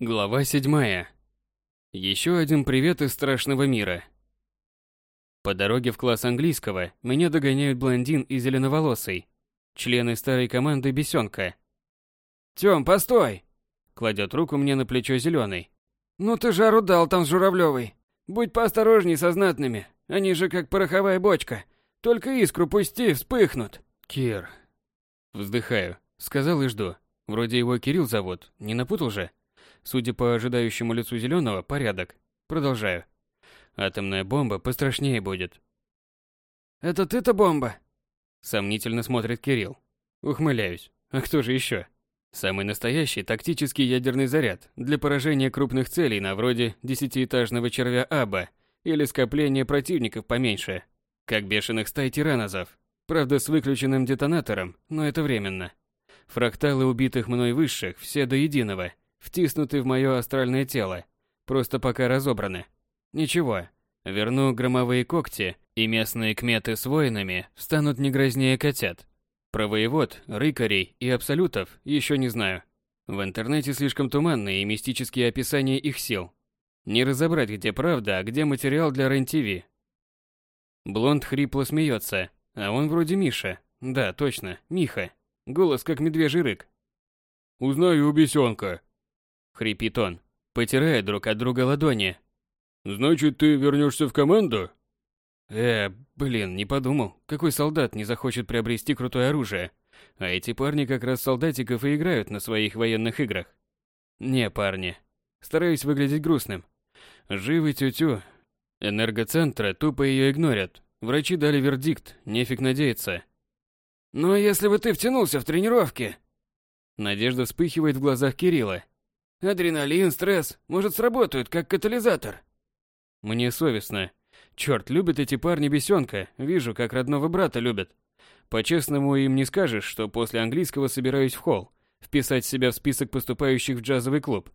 Глава седьмая. Еще один привет из страшного мира. По дороге в класс английского меня догоняют блондин и зеленоволосый, члены старой команды Бесенка. «Тём, постой!» Кладет руку мне на плечо зеленый. «Ну ты жару дал там с Журавлёвой. Будь поосторожней со знатными, они же как пороховая бочка. Только искру пусти, вспыхнут». «Кир...» Вздыхаю. Сказал и жду. Вроде его Кирилл зовут, не напутал же? Судя по ожидающему лицу зеленого, порядок. Продолжаю. Атомная бомба пострашнее будет. «Это ты-то бомба?» Сомнительно смотрит Кирилл. Ухмыляюсь. А кто же еще? Самый настоящий тактический ядерный заряд для поражения крупных целей на вроде десятиэтажного червя Аба или скопления противников поменьше, как бешеных стай тиранозов. Правда, с выключенным детонатором, но это временно. Фракталы убитых мной высших, все до единого, втиснуты в мое астральное тело, просто пока разобраны. Ничего, верну громовые когти, и местные кметы с воинами станут не грознее котят. Про воевод, рыкарей и абсолютов еще не знаю. В интернете слишком туманные и мистические описания их сил. Не разобрать, где правда, а где материал для РЕН-ТВ. Блонд хрипло смеется, а он вроде Миша. Да, точно, Миха. Голос как медвежий рык. «Узнаю бесенка», — хрипит он, потирая друг от друга ладони. «Значит, ты вернешься в команду?» Э, блин, не подумал. Какой солдат не захочет приобрести крутое оружие? А эти парни как раз солдатиков и играют на своих военных играх. Не, парни. Стараюсь выглядеть грустным. Живы тю-тю. Энергоцентры тупо ее игнорят. Врачи дали вердикт, нефиг надеяться. «Но «Ну, если бы ты втянулся в тренировки...» Надежда вспыхивает в глазах Кирилла. «Адреналин, стресс, может, сработают как катализатор». Мне совестно. Черт, любят эти парни бесенка, вижу, как родного брата любят. По-честному им не скажешь, что после английского собираюсь в холл, вписать себя в список поступающих в джазовый клуб.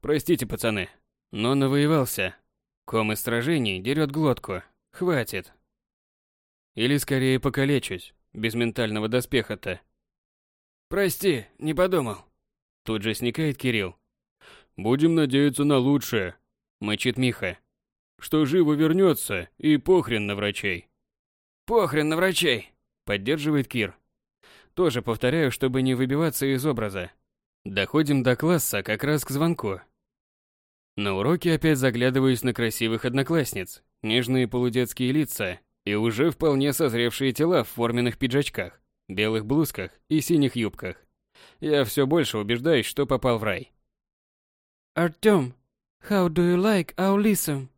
Простите, пацаны, но навоевался. Ком из сражений дерет глотку. Хватит. Или скорее покалечусь, без ментального доспеха-то. Прости, не подумал. Тут же сникает Кирилл. Будем надеяться на лучшее, мычит Миха что живо вернется, и похрен на врачей. Похрен на врачей, поддерживает Кир. Тоже повторяю, чтобы не выбиваться из образа. Доходим до класса как раз к звонку. На уроке опять заглядываюсь на красивых одноклассниц, нежные полудетские лица и уже вполне созревшие тела в форменных пиджачках, белых блузках и синих юбках. Я все больше убеждаюсь, что попал в рай. Артём, how do you like our listen?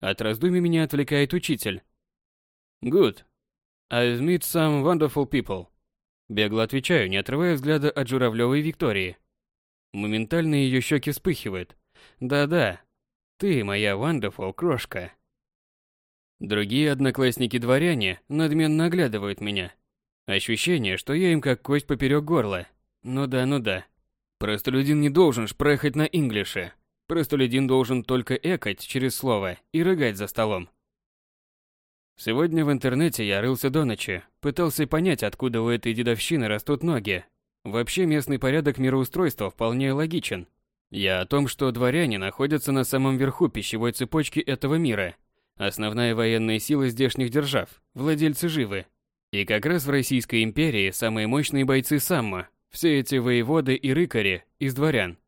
От раздумий меня отвлекает учитель. Good. I've met some wonderful people. Бегло отвечаю, не отрывая взгляда от Журавлёвой Виктории. Моментально ее щеки вспыхивают. Да-да, ты моя wonderful крошка. Другие одноклассники-дворяне надменно оглядывают меня. Ощущение, что я им как кость поперек горла. Ну да, ну да. Простолюдин не должен шпрехать на инглише. Простолюдин должен только экать через слово и рыгать за столом. Сегодня в интернете я рылся до ночи, пытался понять, откуда у этой дедовщины растут ноги. Вообще местный порядок мироустройства вполне логичен. Я о том, что дворяне находятся на самом верху пищевой цепочки этого мира. Основная военная сила здешних держав, владельцы живы. И как раз в Российской империи самые мощные бойцы Самма, все эти воеводы и рыкари из дворян.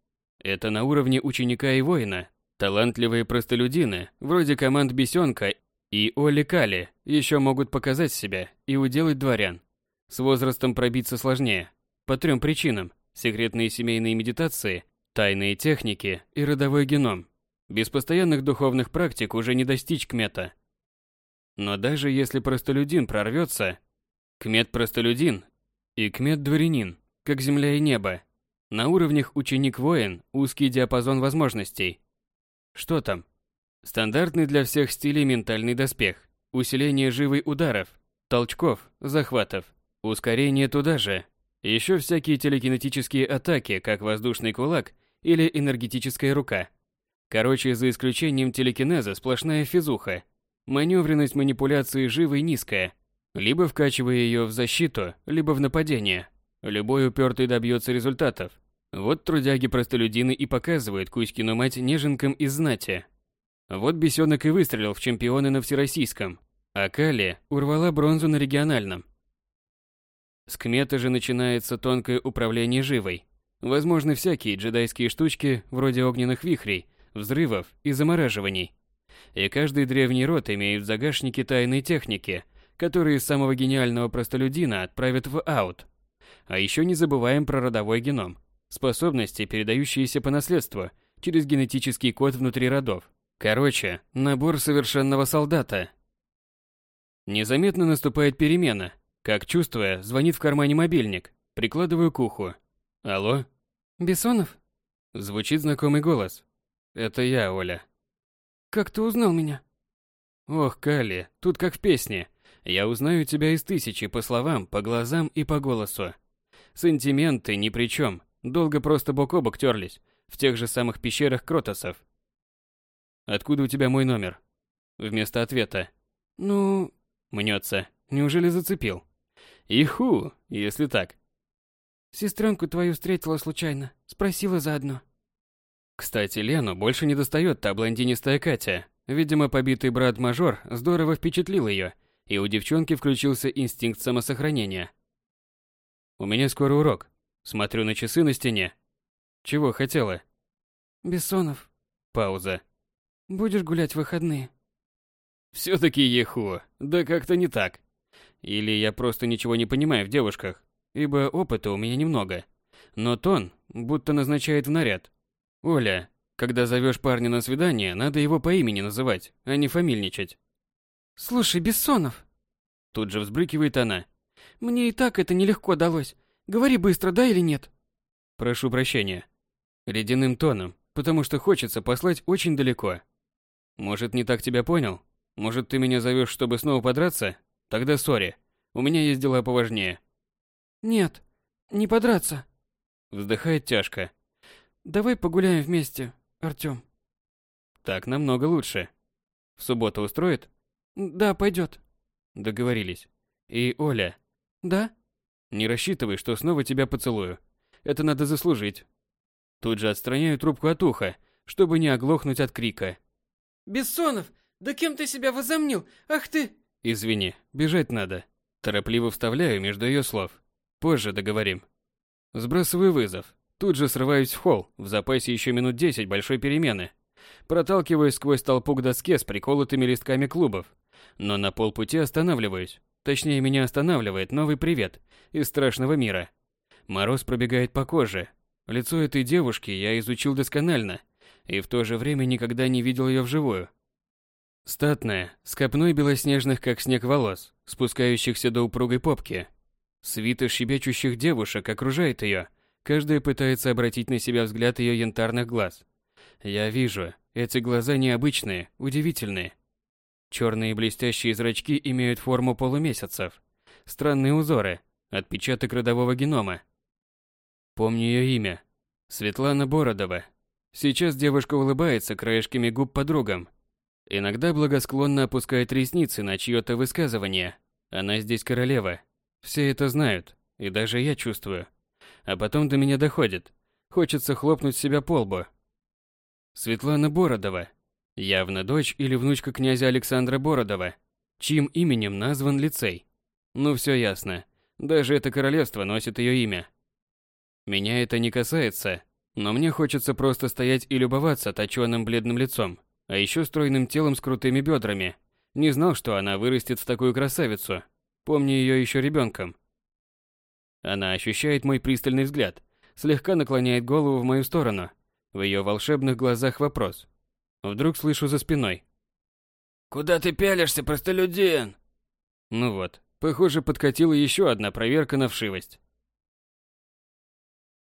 Это на уровне ученика и воина. Талантливые простолюдины, вроде команд Бесенка и Оли Кали, еще могут показать себя и уделать дворян. С возрастом пробиться сложнее. По трем причинам. Секретные семейные медитации, тайные техники и родовой геном. Без постоянных духовных практик уже не достичь кмета. Но даже если простолюдин прорвется, кмет-простолюдин и кмет-дворянин, как земля и небо, на уровнях ученик-воин узкий диапазон возможностей. Что там? Стандартный для всех стилей ментальный доспех, усиление живой ударов, толчков, захватов, ускорение туда же. Еще всякие телекинетические атаки, как воздушный кулак или энергетическая рука. Короче, за исключением телекинеза сплошная физуха. Маневренность манипуляции живой низкая, либо вкачивая ее в защиту, либо в нападение. Любой упертый добьется результатов. Вот трудяги-простолюдины и показывают Кузькину мать неженкам из знати. Вот бесенок и выстрелил в чемпионы на всероссийском, а Кали урвала бронзу на региональном. С Кмета же начинается тонкое управление живой. Возможны всякие джедайские штучки, вроде огненных вихрей, взрывов и замораживаний. И каждый древний род имеет в загашнике тайные техники, которые самого гениального простолюдина отправят в аут. А еще не забываем про родовой геном – Способности, передающиеся по наследству, через генетический код внутри родов. Короче, набор совершенного солдата. Незаметно наступает перемена. Как чувствуя, звонит в кармане мобильник. Прикладываю к уху. Алло? Бессонов? Звучит знакомый голос. Это я, Оля. Как ты узнал меня? Ох, Кали, тут как в песне. Я узнаю тебя из тысячи по словам, по глазам и по голосу. Сантименты ни при чем. Долго просто бок о бок терлись, в тех же самых пещерах Кротосов. «Откуда у тебя мой номер?» Вместо ответа. «Ну...» Мнется. Неужели зацепил? Иху, если так. Сестренку твою встретила случайно. Спросила заодно. Кстати, Лену больше не достает та блондинистая Катя. Видимо, побитый брат-мажор здорово впечатлил ее, и у девчонки включился инстинкт самосохранения. У меня скоро урок. Смотрю на часы на стене. Чего хотела? Бессонов. Пауза. Будешь гулять в выходные? Все-таки еху. Да как-то не так. Или я просто ничего не понимаю в девушках, ибо опыта у меня немного. Но тон будто назначает в наряд. Оля, когда зовешь парня на свидание, надо его по имени называть, а не фамильничать. Слушай, Бессонов. Тут же взбрыкивает она. Мне и так это нелегко далось. Говори быстро, да или нет? Прошу прощения. Ледяным тоном, потому что хочется послать очень далеко. Может, не так тебя понял? Может, ты меня зовешь, чтобы снова подраться? Тогда сори. У меня есть дела поважнее. Нет, не подраться. Вздыхает тяжко. Давай погуляем вместе, Артём. Так намного лучше. В субботу устроит? Да, пойдет. Договорились. И Оля. Да? Не рассчитывай, что снова тебя поцелую. Это надо заслужить. Тут же отстраняю трубку от уха, чтобы не оглохнуть от крика. Бессонов, да кем ты себя возомнил? Ах ты! Извини, бежать надо. Торопливо вставляю между ее слов. Позже договорим. Сбрасываю вызов. Тут же срываюсь в холл, в запасе еще минут десять большой перемены. Проталкиваюсь сквозь толпу к доске с приколотыми листками клубов. Но на полпути останавливаюсь. Точнее, меня останавливает новый привет из страшного мира. Мороз пробегает по коже. Лицо этой девушки я изучил досконально и в то же время никогда не видел ее вживую. Статная, с копной белоснежных, как снег, волос, спускающихся до упругой попки. Свита щебечущих девушек окружает ее, каждая пытается обратить на себя взгляд ее янтарных глаз. Я вижу, эти глаза необычные, удивительные. Черные блестящие зрачки имеют форму полумесяцев. Странные узоры, отпечаток родового генома. Помню ее имя. Светлана Бородова. Сейчас девушка улыбается краешками губ подругам. Иногда благосклонно опускает ресницы на чье-то высказывание. Она здесь королева. Все это знают, и даже я чувствую. А потом до меня доходит. Хочется хлопнуть себя по лбу. Светлана Бородова, Явно дочь или внучка князя Александра Бородова, чьим именем назван лицей. Ну все ясно. Даже это королевство носит ее имя. Меня это не касается, но мне хочется просто стоять и любоваться точёным бледным лицом, а еще стройным телом с крутыми бедрами. Не знал, что она вырастет в такую красавицу. Помню ее еще ребенком. Она ощущает мой пристальный взгляд, слегка наклоняет голову в мою сторону. В ее волшебных глазах вопрос. Вдруг слышу за спиной. «Куда ты пялишься, простолюдин?» Ну вот, похоже, подкатила еще одна проверка на вшивость.